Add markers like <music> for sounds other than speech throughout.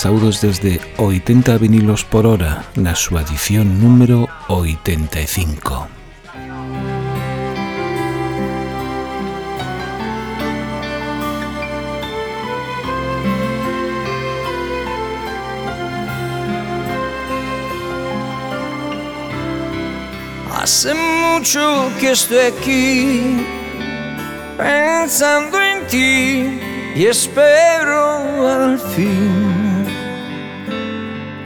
Ola, saudos desde 80 vinilos por hora na súa edición número 85. Hace mucho que estoy aquí pensando en ti y espero al fin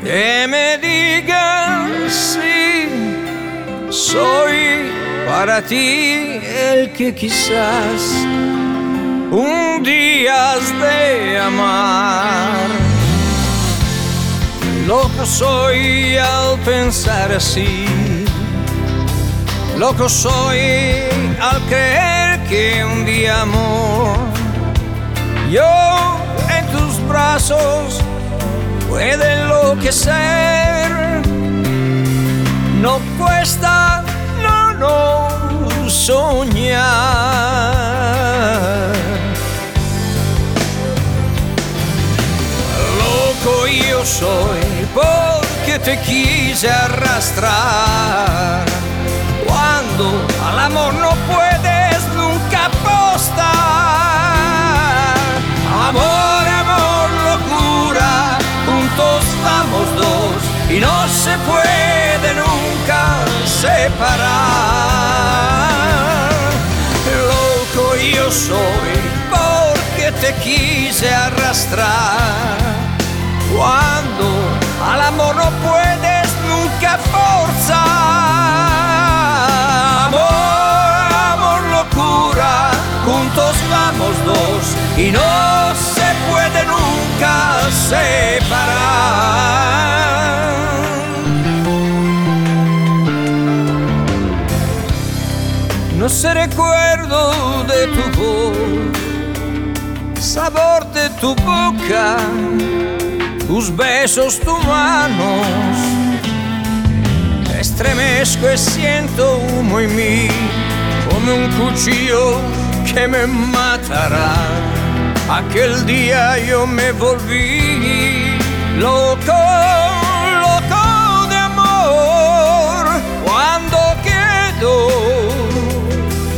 que me digas si soy para ti el que quizás un día has de amar. Loco soy al pensar así. Loco soy al creer que un día amor yo en tus brazos puede enloquecer. No cuesta, no, no soñar. Loco yo soy porque te quise arrastrar. Cuando al amor no puedes nunca apostar. Amor, y no se puede nunca separar. Loco yo soy porque te quise arrastrar. Cuando al amor no puedes nunca forzar. Amor, amor, locura, juntos vamos dos y no separar. No se recuerdo de tu voz, sabor de tu boca, tus besos, tus manos. Estremezco y siento humo en mí, como un cuchillo que me matará. Aquel día yo me volví loco, loco de amor, cuando quedó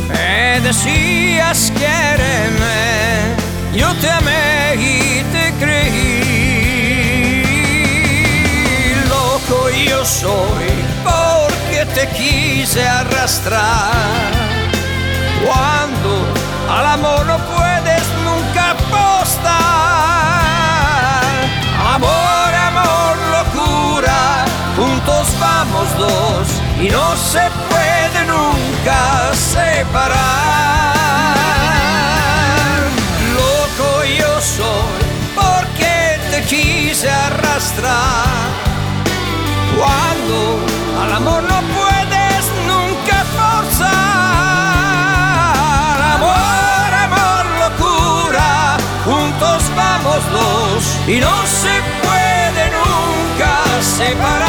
me decías quiéreme, yo te amé y te creí. Loco yo soy porque te quise arrastrar. Cuando al amor no nunca Amor, amor, locura, juntos vamos dos y no se puede nunca separar. Loco yo soy porque te quise arrastrar. Cuando al amor no puedes y no se puede nunca separar.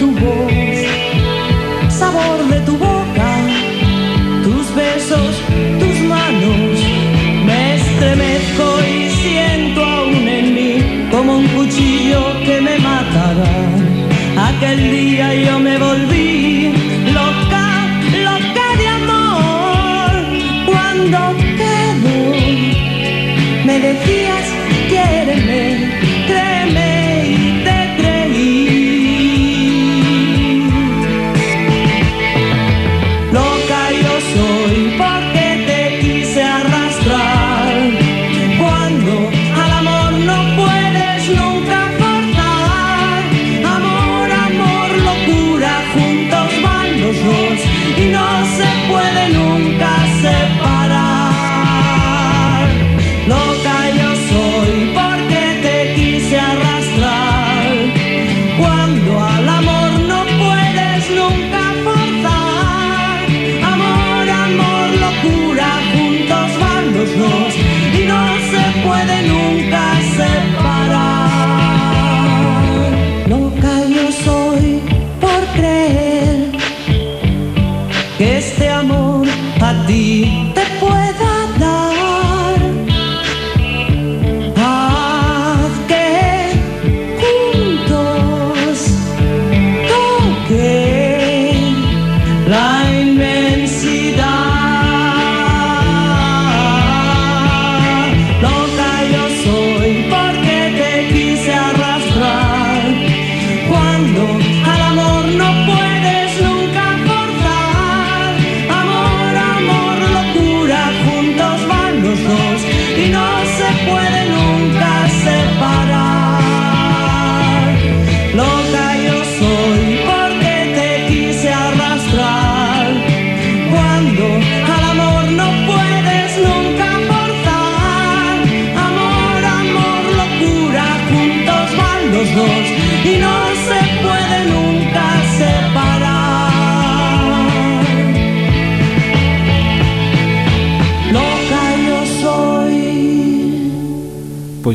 Tu voz, sabor de tu boca, tus besos, tus manos. Me estremezco y siento aún en mí como un cuchillo que me matará. Aquel día yo me volví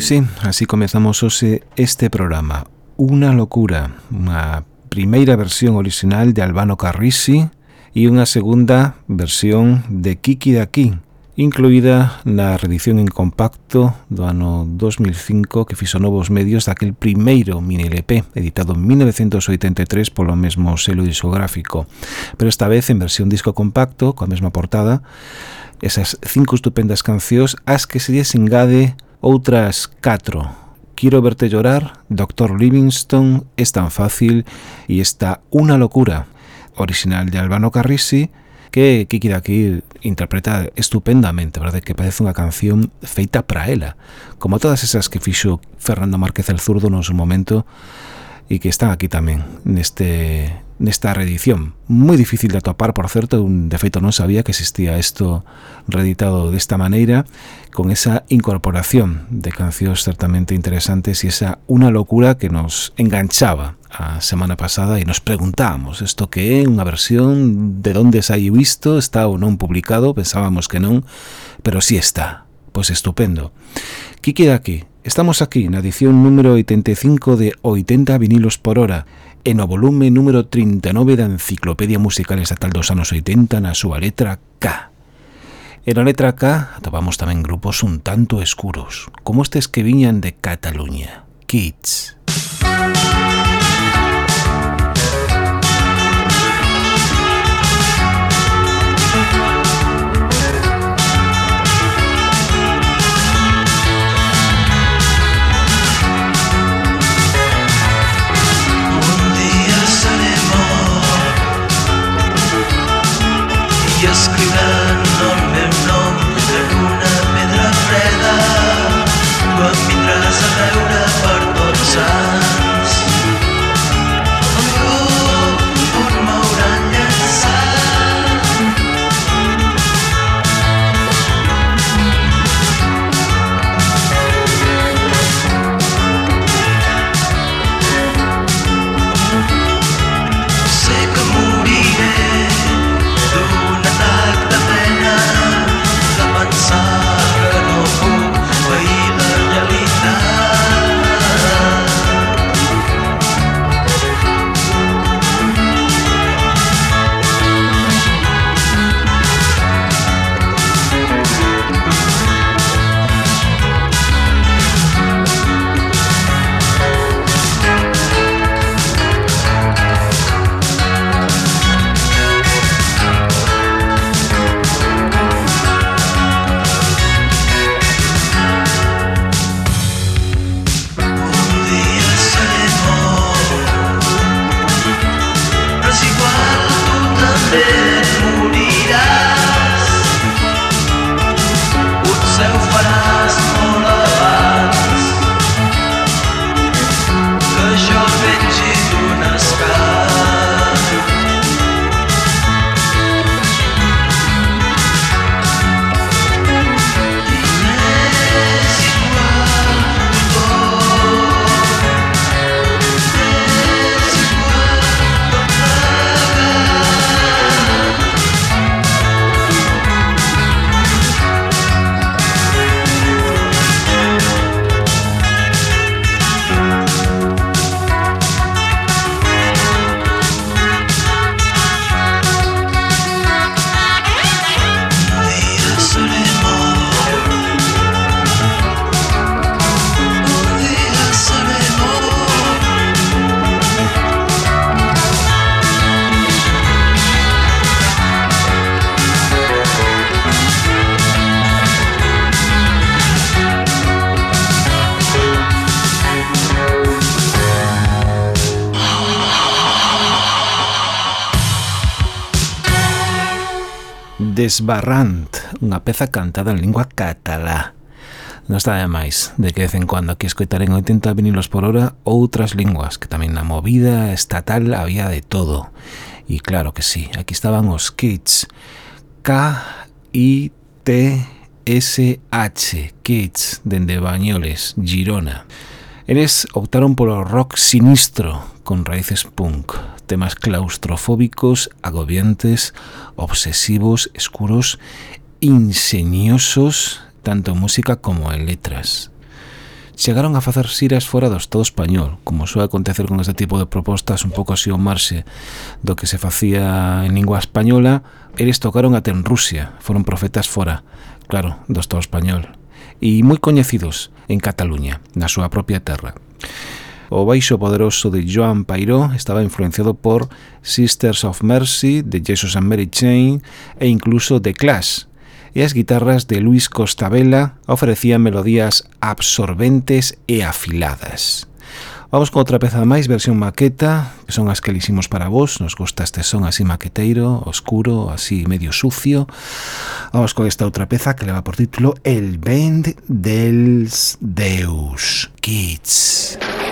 Pois sí, así comezamos hoxe este programa. Unha locura, unha primeira versión original de Albano Carrisi e unha segunda versión de Kiki Daki, incluída na redición en compacto do ano 2005 que fixo novos medios daquel primeiro mini LP, editado en 1983 polo mesmo selo discográfico, pero esta vez en versión disco compacto, coa mesma portada, esas cinco estupendas cancións as que se lles engade Outras 4. Quiero verte llorar, Doctor Livingstone, Es tan fácil y está Una locura, original de Albano Carrisi, que Kiki Daki interpreta estupendamente, verdade? Que parece unha canción feita para ela, como todas esas que fixo Fernando Márquez el Zurdo no seu momento e que están aquí tamén neste nesta reedición. Moi difícil de atopar, por certo un, de feito non sabía que existía isto reeditado desta maneira con esa incorporación de cancións certamente interesantes e esa unha locura que nos enganchaba a semana pasada e nos preguntábamos isto que é? Unha versión? De onde sai visto, está ou non publicado? Pensábamos que non, pero si sí está. Pois estupendo. Que queda aquí? Estamos aquí na edición número 85 de 80 vinilos por hora e no volume número 39 da Enciclopedia Musical Estatal dos anos 80 na súa letra K. E na letra K atopamos tamén grupos un tanto escuros, como estes que viñan de Cataluña, Kids. Kids. Barrant, unha peza cantada en lingua catalá. Non está de máis de que de vez en cuando aquí escoitaren 80 vinilos por hora outras linguas, que tamén na movida estatal había de todo. E claro que sí, aquí estaban os Kids. K-I-T-S-H, Kids, dende Bañoles, Girona. Eles optaron polo rock sinistro, con raíces punk temas claustrofóbicos, agobiantes, obsesivos, escuros, ingeniosos, tanto en música como en letras. Chegaron a facer xiras fora do Estado español, como suele acontecer con este tipo de propostas un pouco así o marxe do que se facía en lingua española, eles tocaron até en Rusia, foron profetas fora, claro, do Estado español, e moi coñecidos en Cataluña, na súa propia terra. O baixo poderoso de Joan Pairó estaba influenciado por Sisters of Mercy, de Jesus and Mary Chain e incluso The Clash, e as guitarras de Luis Costabella ofrecían melodías absorbentes e afiladas. Vamos con outra peza máis, versión maqueta, que son as que liximos para vos, nos gusta este son así maqueteiro, oscuro, así medio sucio. Vamos con esta outra peza que leva por título El Bend dels Deus Kids. Kids.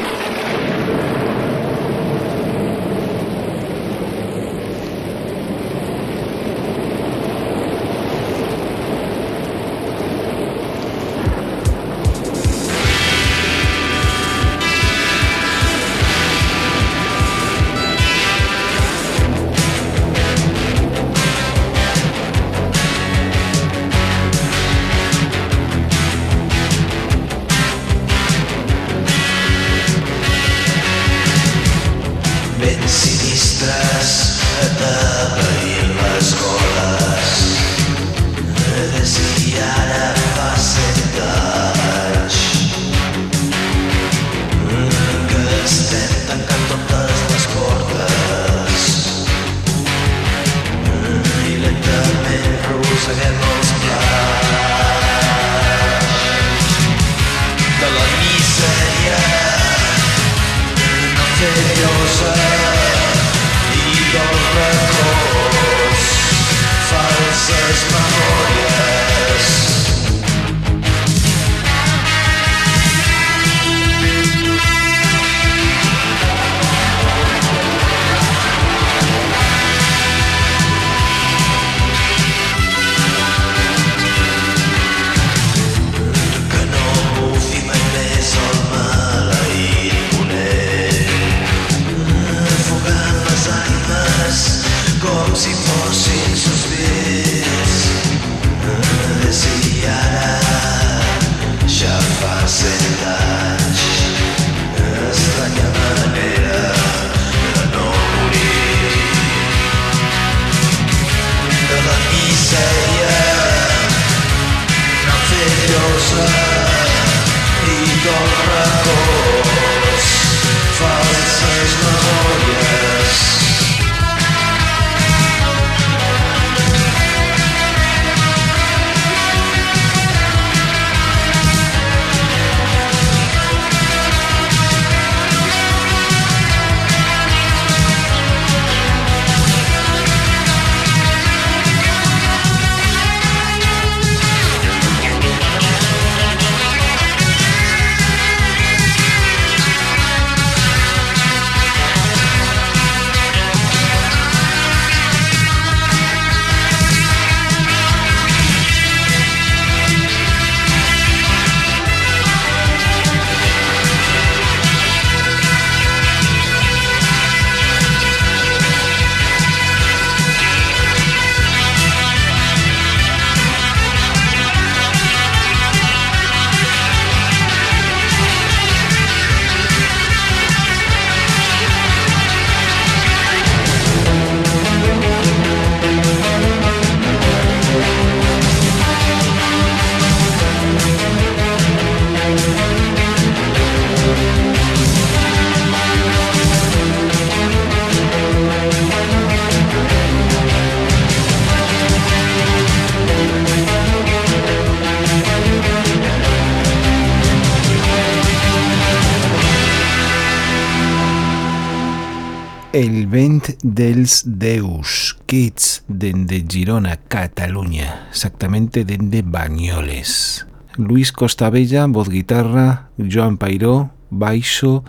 Vent dels Deus, Kids, dende Girona, Cataluña, exactamente dende Bañoles. Luis Costabella, voz guitarra, Joan Pairó, baixo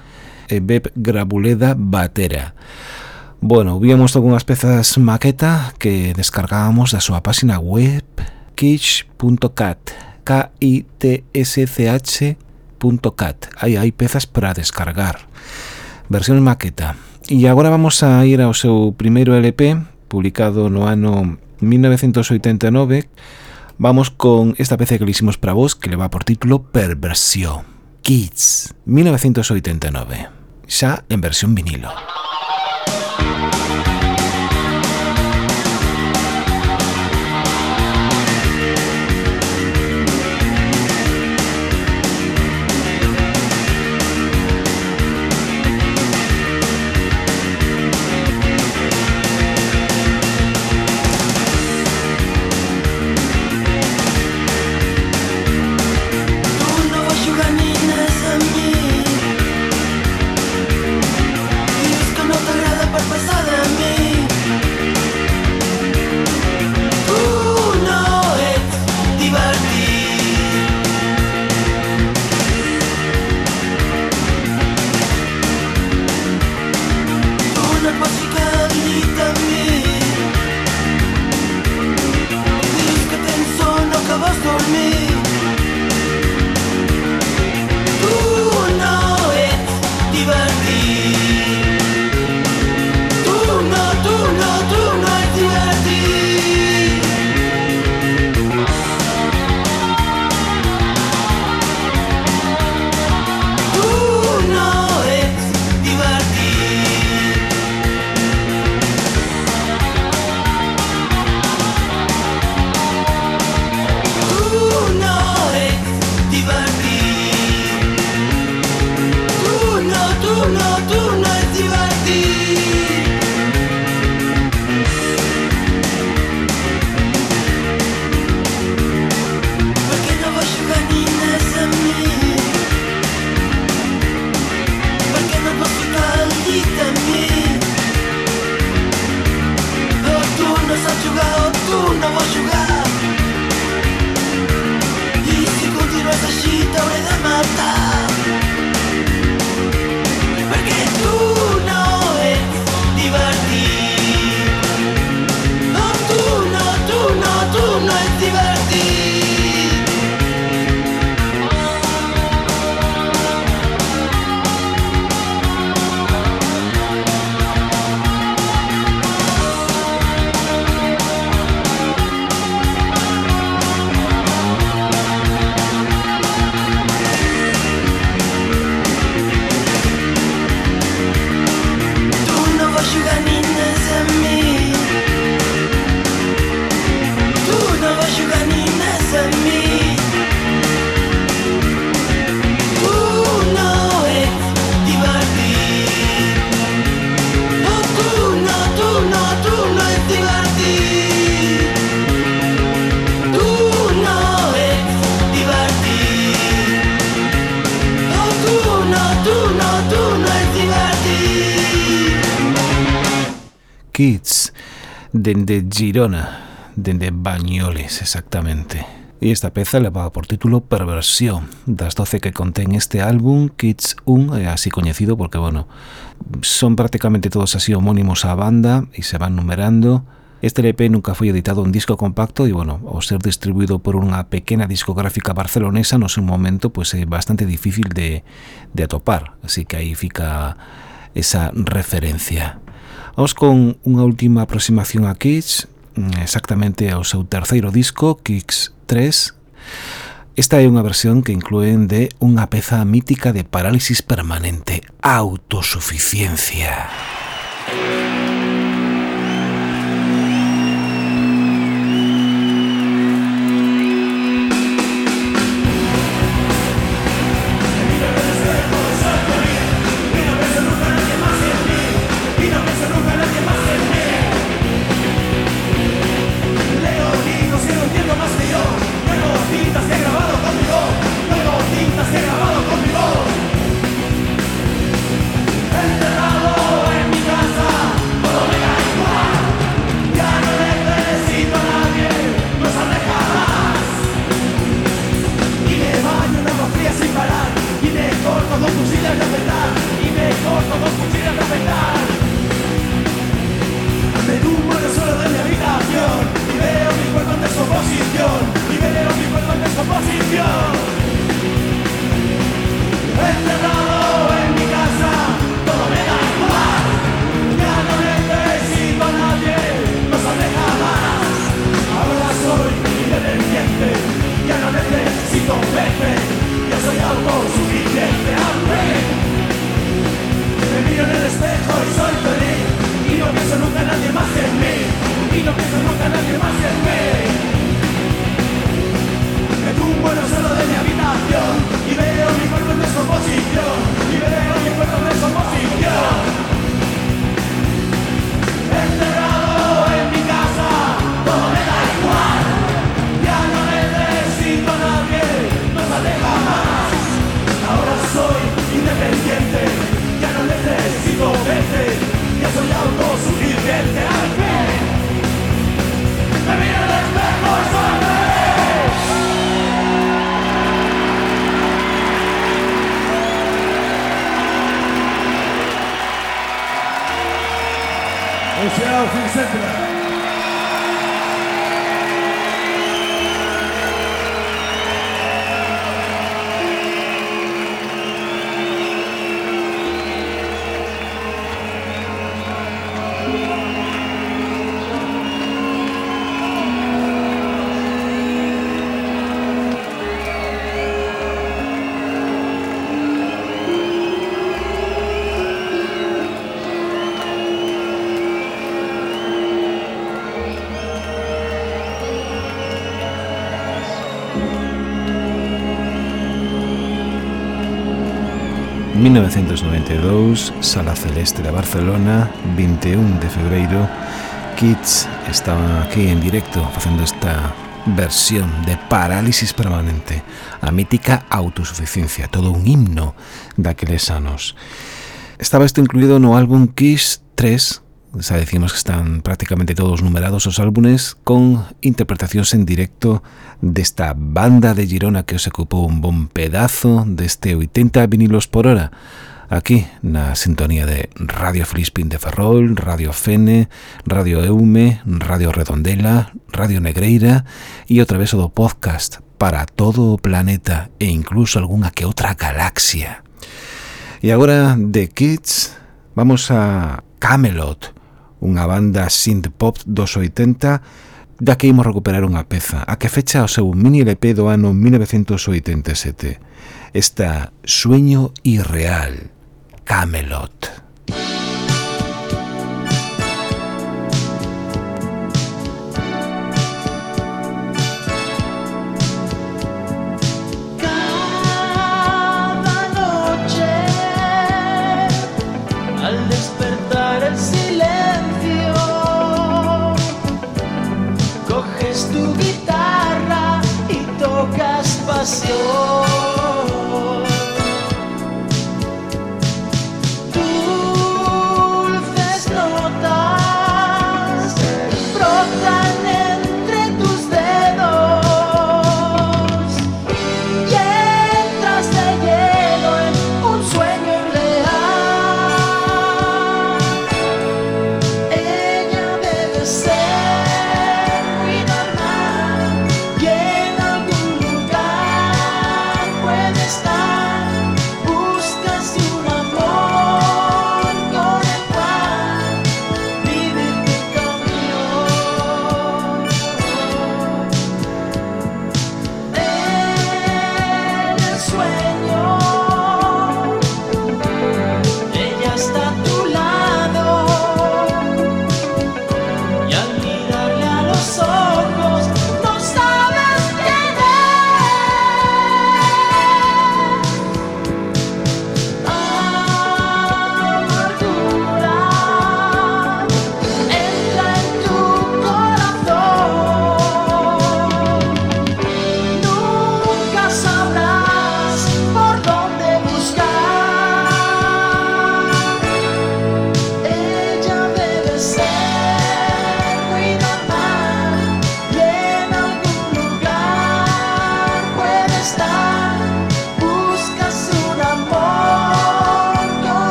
e Beb Grabuleda, batera. Bueno, víamos algunhas pezas maqueta que descargábamos da súa página web kitsch.cat k-i-t-s-c-h.cat Aí hai pezas para descargar. Versión maqueta. E agora vamos a ir ao seu primeiro LP, publicado no ano 1989. Vamos con esta peza que le hicimos para vos, que le va por título Perversión. Kids, 1989. Xa en versión vinilo. dende Girona, dende Bañoles exactamente. E esta peza levaba por título Perversión, das 12 que contén este álbum, Kids 1, é así coñecido porque, bueno, son prácticamente todos así homónimos á banda e se van numerando. Este LP nunca foi editado en disco compacto e, bueno, ao ser distribuído por unha pequena discográfica barcelonesa no seu momento, pois pues, é bastante difícil de, de atopar, así que aí fica esa referencia. Vamos con unha última aproximación a Kicks, mm, exactamente ao seu terceiro disco, Kicks 3. Esta é unha versión que incluen de unha peza mítica de parálisis permanente, autosuficiencia. Autosuficiencia. 1992, Sala Celeste de Barcelona, 21 de febreiro, Kids estaba aquí en directo facendo esta versión de Parálisis Permanente, a mítica autosuficiencia, todo un himno daqueles anos. Estaba isto incluído no álbum Kiss 3 xa decimos que están prácticamente todos numerados os álbumes con interpretacións en directo desta banda de Girona que os ocupou un bon pedazo deste 80 vinilos por hora aquí na sintonía de Radio Flispin de Ferrol, Radio Fene, Radio Eume, Radio Redondela, Radio Negreira e outra vez o do podcast para todo o planeta e incluso algunha que outra galaxia. E agora de Kids vamos a Camelot, unha banda synth-pop dos 80 da que imos recuperar unha peza, a que fecha o seu mini LP do ano 1987. Esta Sueño Irreal, Camelot.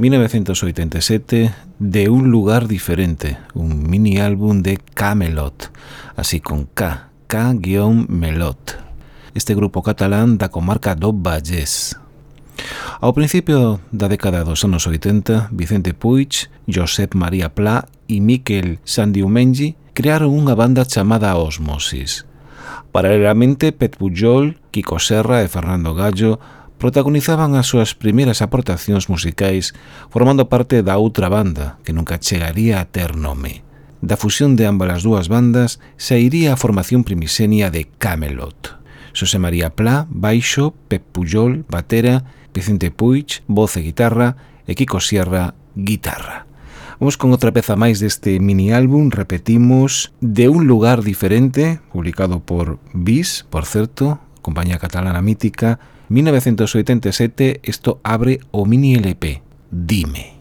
1987 de Un lugar diferente, un mini álbum de Camelot, así con K, K-Melot. Este grupo catalán da comarca do Vallés. Ao principio da década dos anos 80, Vicente Puig, Josep María Pla e Miquel Sandiumengi crearon unha banda chamada Osmosis. Paralelamente, Pet Pujol, Kiko Serra e Fernando Gallo protagonizaban as súas primeiras aportacións musicais formando parte da outra banda que nunca chegaría a ter nome. Da fusión de ambas as dúas bandas sairía a formación primixenia de Camelot. Xosé María Pla, baixo, Pep Pujol, batera, Vicente Puig, voz e guitarra e Kiko Sierra, guitarra. Vamos con outra peza máis deste mini álbum, repetimos, de un lugar diferente, publicado por Bis, por certo, compañía catalana mítica, 1987, isto abre o mini LP, Dime.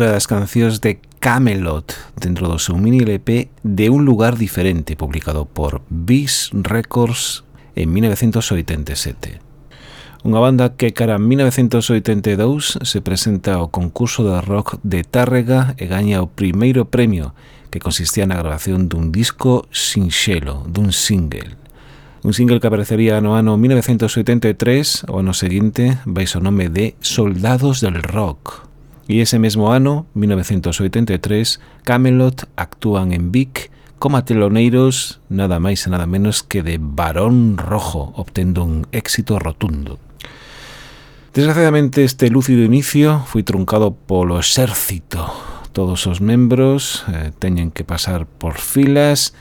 outra das cancións de Camelot dentro do seu mini LP de un lugar diferente publicado por Bis Records en 1987. Unha banda que cara a 1982 se presenta ao concurso de rock de Tárrega e gaña o primeiro premio que consistía na grabación dun disco sinxelo, dun single. Un single que aparecería no ano 1983, o ano seguinte, baixo o nome de Soldados del Rock. E ese mesmo ano, 1983, Camelot actúan en Vic como teloneiros nada máis e nada menos que de Barón Rojo, obtendo un éxito rotundo. Desgraciadamente este lúcido inicio foi truncado polo exército. Todos os membros eh, teñen que pasar por filas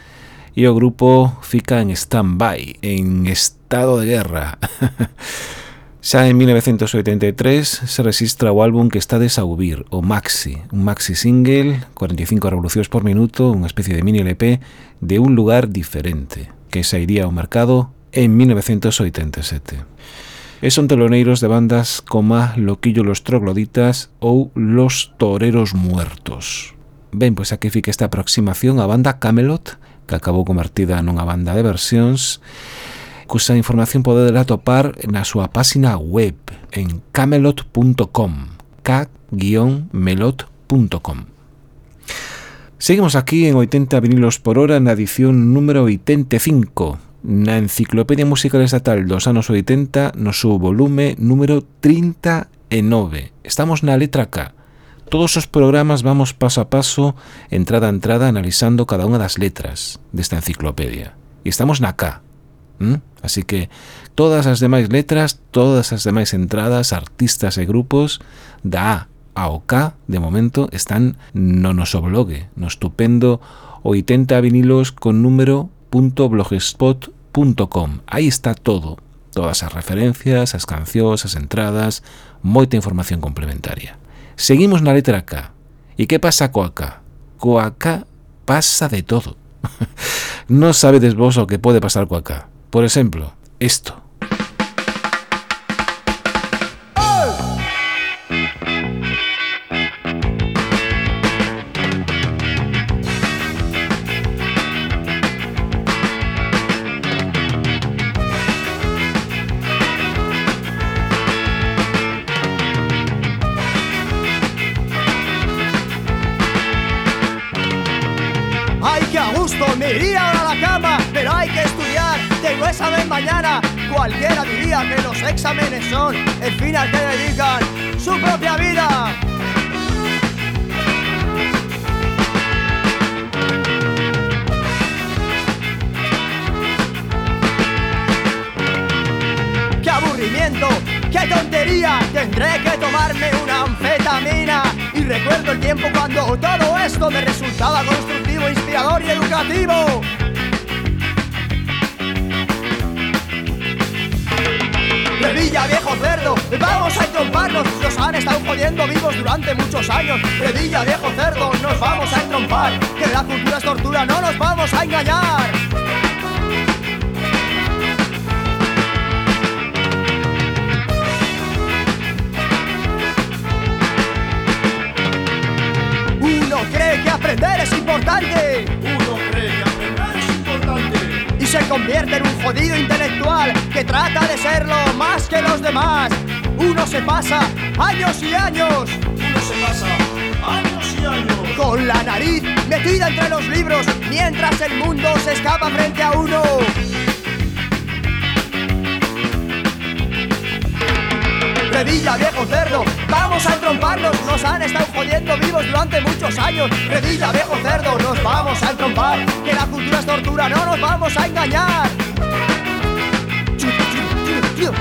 e o grupo fica en stand-by, en estado de guerra. <laughs> Xa en 1983 se registra o álbum que está de Saubir, o Maxi, un maxi single, 45 revolucións por minuto, unha especie de mini LP de un lugar diferente, que sairía ao mercado en 1987. E son teloneiros de bandas como Loquillo los Trogloditas ou Los Toreros Muertos. Ben, pois aquí fica esta aproximación á banda Camelot, que acabou convertida nunha banda de versións, cusa información podedela topar na súa páxina web en camelot.com k-melot.com Seguimos aquí en 80 vinilos por hora na edición número 85 na Enciclopedia Musical Estatal dos anos 80 no seu volume número 39. Estamos na letra K. Todos os programas vamos paso a paso, entrada a entrada, analizando cada unha das letras desta enciclopedia. E estamos na K. ¿Mm? Así que todas as demais letras, todas as demais entradas, artistas e grupos da A ao K, de momento, están no noso blog, no estupendo 80 vinilos con número .blogspot.com. Aí está todo, todas as referencias, as cancións, as entradas, moita información complementaria. Seguimos na letra K. E que pasa coa K? Coa K pasa de todo. <laughs> non sabedes vos o que pode pasar coa K. Por ejemplo, esto. Cualquiera diría que los exámenes son el fin al que dedican su propia vida. ¡Qué aburrimiento! ¡Qué tontería! Tendré que tomarme una anfetamina. Y recuerdo el tiempo cuando todo esto me resultaba constructivo, inspirador y educativo. Revilla, viejo cerdo, vamos a entromparnos. Nos han estado jodiendo vivos durante muchos años. Revilla, viejo cerdo, nos vamos a entrompar. Que la cultura es tortura, no nos vamos a engañar. Uno cree que aprender es importante se convierte en un jodido intelectual que trata de serlo más que los demás. Uno se pasa años y años Uno se pasa años y años. con la nariz metida entre los libros mientras el mundo se escapa frente a uno. Revilla, viejo cerdo, vamos a entromparnos, nos han estado jodiendo vivos durante muchos años. Revilla, viejo cerdo, nos vamos a entrompar, que la cultura es tortura, no nos vamos a engañar. Chu, chu, chu, chu.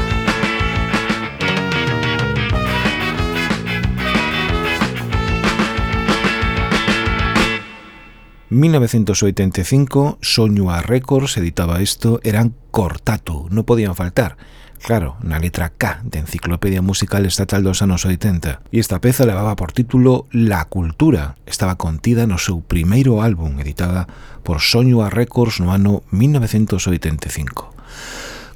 1985, Soño a Records editaba isto, eran Cortato, non podían faltar. claro, na letra K de Enciclopedia Musical Estatal dos anos 80. E esta peza levaba por título La Cultura. Estaba contida no seu primeiro álbum, editada por Soño a Records no ano 1985.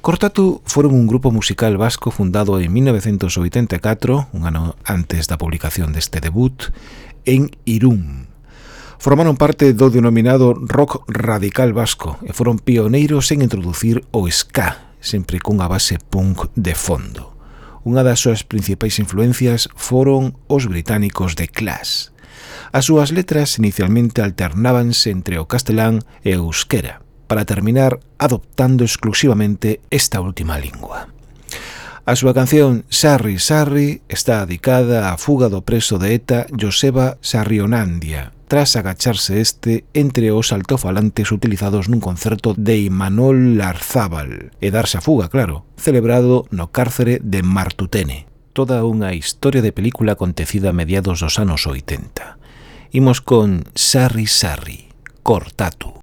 Cortatu foron un grupo musical vasco fundado en 1984, un ano antes da publicación deste debut, en Irún, formaron parte do denominado rock radical vasco e foron pioneiros en introducir o ska sempre cunha base punk de fondo. Unha das súas principais influencias foron os británicos de Clash. As súas letras inicialmente alternábanse entre o castelán e o euskera, para terminar adoptando exclusivamente esta última lingua. A súa canción Sarri Sarri está dedicada á fuga do preso de ETA Joseba Sarrionandia, tras agacharse este entre os altofalantes utilizados nun concerto de Imanol Larzábal e darse a fuga, claro, celebrado no cárcere de Martutene. Toda unha historia de película acontecida a mediados dos anos 80. Imos con Sarri Sarri, Cortatu.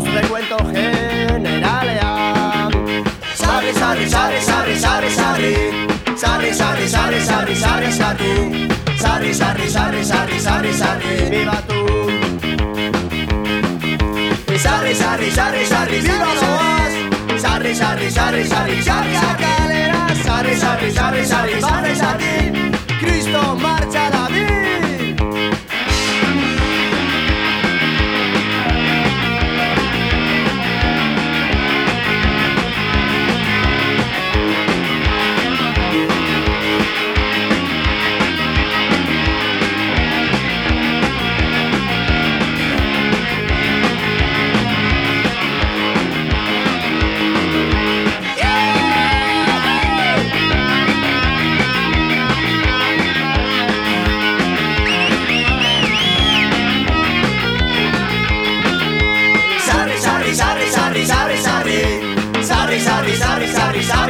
zure kuento generalean Sarri, sarri, sarri, sarri, sarri, sarri Sarri, sarri, sarri, sarri, sarri, sarri Sarri, sarri, sarri, sarri, sarri, sarri, bibatu Sarri, sarri, sarri, sarri, viva Loaz Sarri, sarri, sarri, sarri, sarri, sarri Sarri, sarri, sarri, sarri, sarri, sarri Cristo marcha la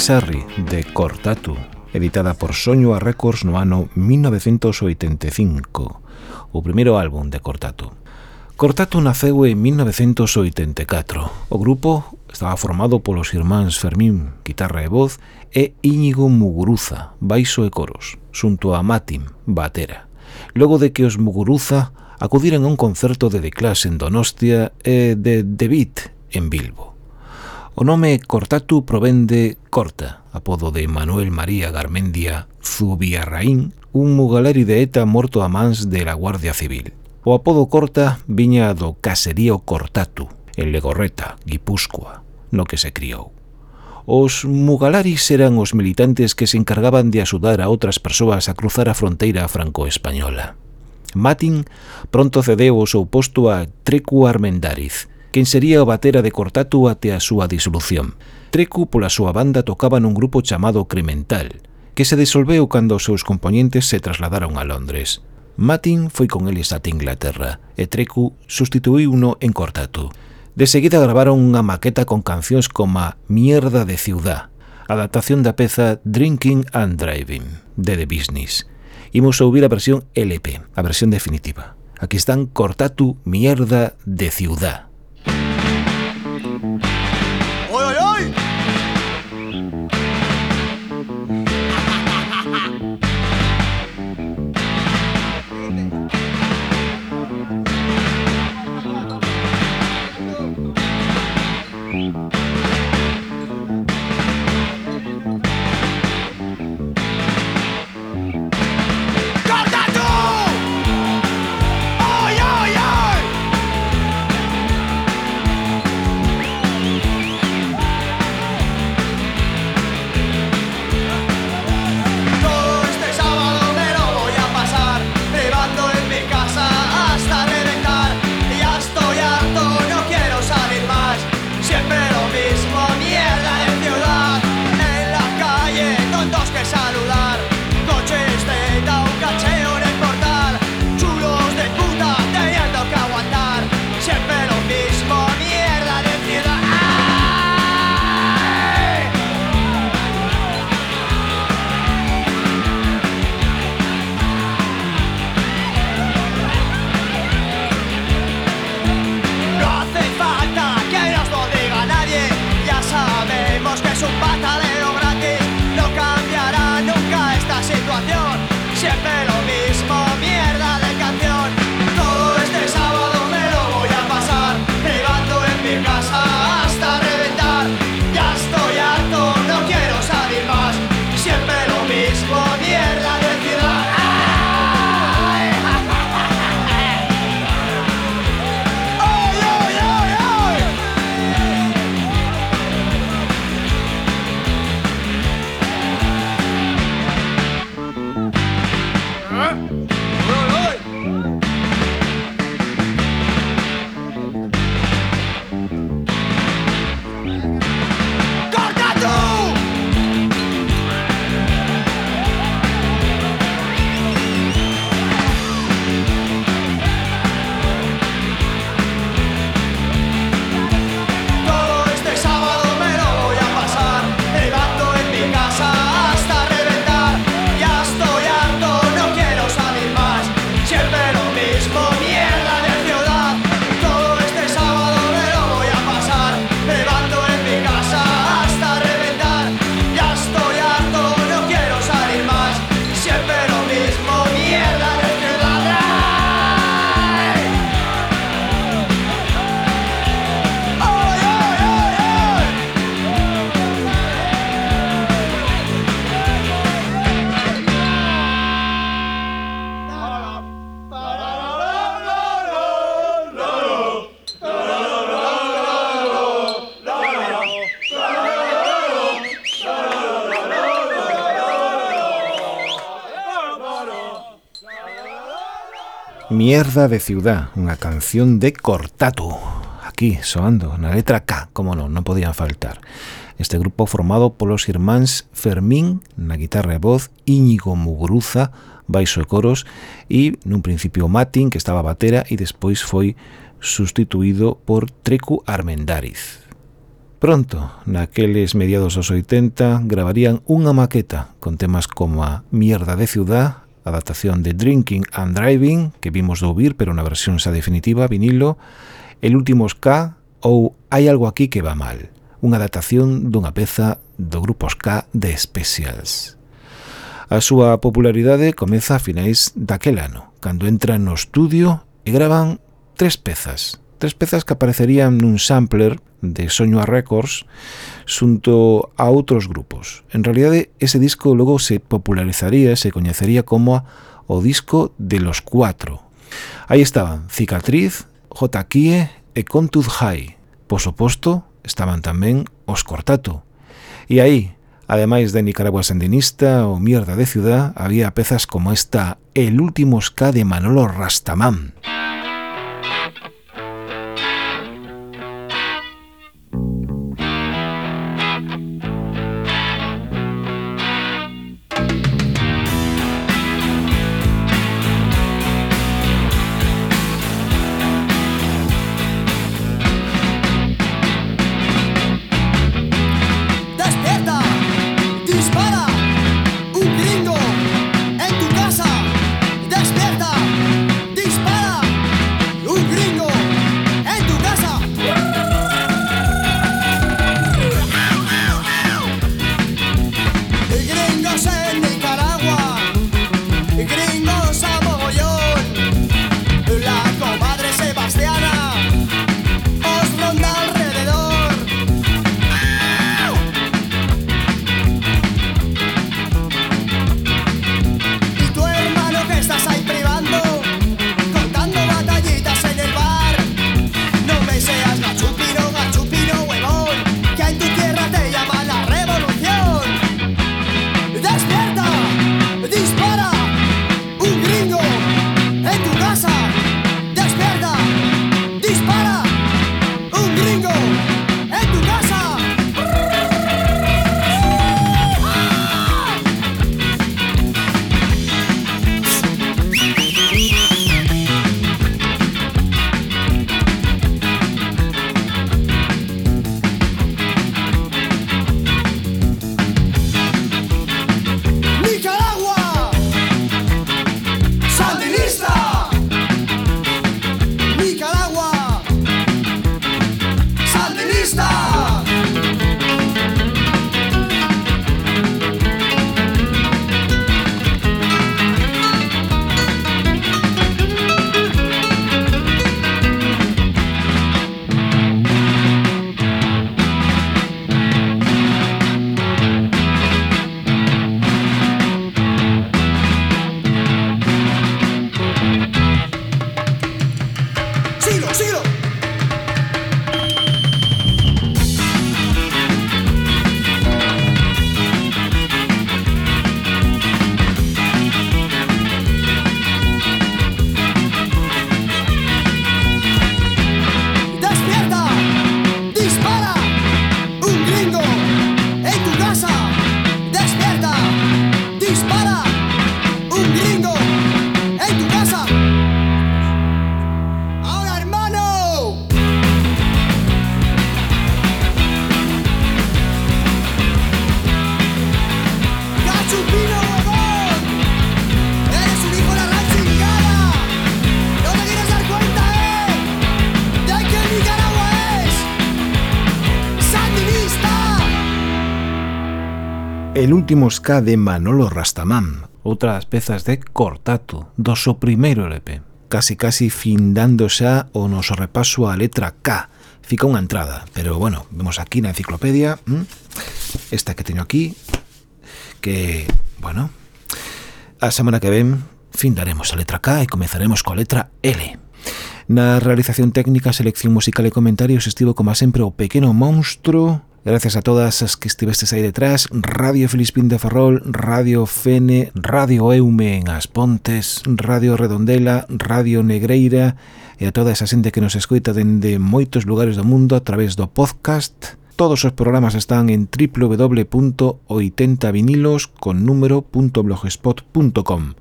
Sarri, de Cortatu, editada por Soño a Records no ano 1985, o primeiro álbum de Cortatu. Cortatu naceu en 1984. O grupo estaba formado polos irmáns Fermín, guitarra e voz, e Íñigo Muguruza, baixo e coros, xunto a Matim, batera. Logo de que os Muguruza acudiran a un concerto de The Clash en Donostia e de The Beat en Bilbo. O nome Cortatu provén de Corta, apodo de Manuel María Garmendia Zubiarraín, un mugaleri de ETA morto a mans de la Guardia Civil. O apodo Corta viña do caserío Cortatu, en Legorreta, Guipúscoa, no que se criou. Os mugalaris eran os militantes que se encargaban de axudar a outras persoas a cruzar a fronteira franco-española. Matin pronto cedeu o seu posto a Trecu Armendariz, quen sería o batera de Cortatu até a súa disolución. Trecu pola súa banda tocaba nun grupo chamado Cremental, que se disolveu cando os seus componentes se trasladaron a Londres. Matin foi con eles ata Inglaterra e Trecu sustituíu uno en Cortatu. De seguida gravaron unha maqueta con cancións como Mierda de Ciudad, adaptación da peza Drinking and Driving, de The Business. Imos a ouvir a versión LP, a versión definitiva. Aquí están Cortatu Mierda de Ciudad. Mierda de ciudad, unha canción de Cortatu. Aquí, soando, na letra K, como non, non podían faltar. Este grupo formado polos irmáns Fermín, na guitarra e voz, Íñigo Muguruza, baixo e coros, e nun principio Matin, que estaba batera, e despois foi sustituído por Trecu Armendariz. Pronto, naqueles mediados dos 80, gravarían unha maqueta con temas como a Mierda de ciudad adaptación de Drinking and Driving, que vimos de ouvir, pero na versión xa definitiva, vinilo, El último K ou Hai algo aquí que va mal, unha adaptación dunha peza do grupo K de Specials. A súa popularidade comeza a finais daquel ano, cando entran no estudio e gravan tres pezas, tres pezas que aparecerían nun sampler de Soño a Records xunto a outros grupos. En realidade, ese disco logo se popularizaría e se coñecería como o disco de los cuatro. Aí estaban Cicatriz, J. Kie e Contud High. Por suposto, estaban tamén os Cortato. E aí, ademais de Nicaragua Sandinista ou Mierda de Ciudad, había pezas como esta El último ska de Manolo Rastamán. Música últimos K de Manolo Rastamán, outra das pezas de Cortato, do seu primeiro LP. Casi casi findando xa o noso repaso á letra K, fica unha entrada, pero bueno, vemos aquí na enciclopedia, mm? esta que teño aquí, que, bueno, a semana que ven findaremos a letra K e comezaremos coa letra L. Na realización técnica, selección musical e comentarios estivo como sempre o pequeno monstro Gracias a todas as que estivestes aí detrás, Radio Felispín de Ferrol, Radio Fene, Radio Eume en As Pontes, Radio Redondela, Radio Negreira e a toda esa xente que nos escoita dende moitos lugares do mundo a través do podcast. Todos os programas están en www.80vinilos con número.blogspot.com.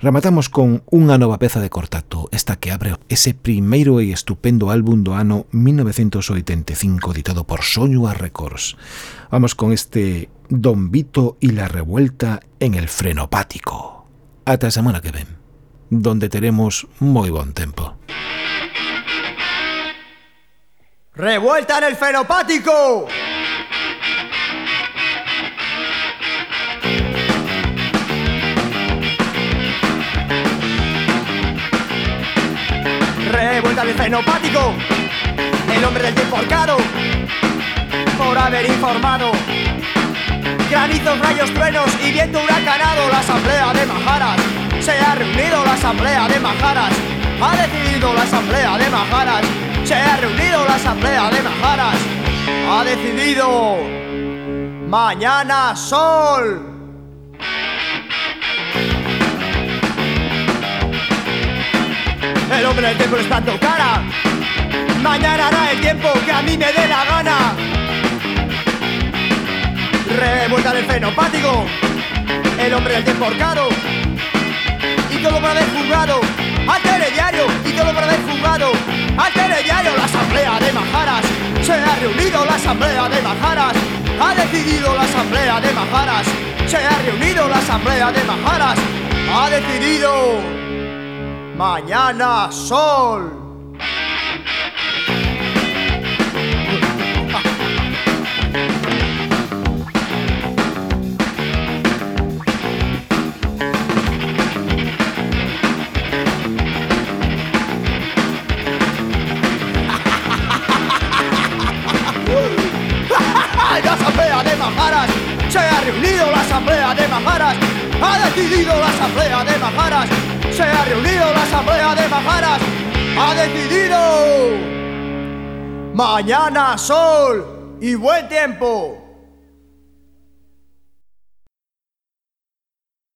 Rematamos con unha nova peza de cortato, esta que abre ese primeiro e estupendo álbum do ano 1985 ditado por Soñua Records. Vamos con este Don Vito y la revuelta en el frenopático. Ata a semana que ven, donde teremos moi bon tempo. ¡Revuelta en el frenopático! Fenopático. El hombre del tiempo. Por haber informado. Granizos, rayos, truenos y viento huracanado. La asamblea de Majaras. Se ha reunido la asamblea de Majaras. Ha decidido la asamblea de Majaras. Se ha reunido la asamblea de Majaras. Ha decidido. Mañana sol. El hombre del tiempo está dando cara. Mañana hará el tiempo que a mí me dé la gana. Revuelta del fenopático. El hombre del tiempo horcado. Y todo por haber jugado al telediario. Y todo por haber jugado al telediario. La asamblea de Majaras. Se ha reunido la asamblea de Majaras. Ha decidido la asamblea de Majaras. Se ha reunido la asamblea de Majaras. Ha decidido. Mañana sol. <laughs> se ha reunido la asamblea de Majaras. Ha decidido la asamblea de Majaras se ha reunido la asamblea de Majaras ha decidido mañana sol y buen tiempo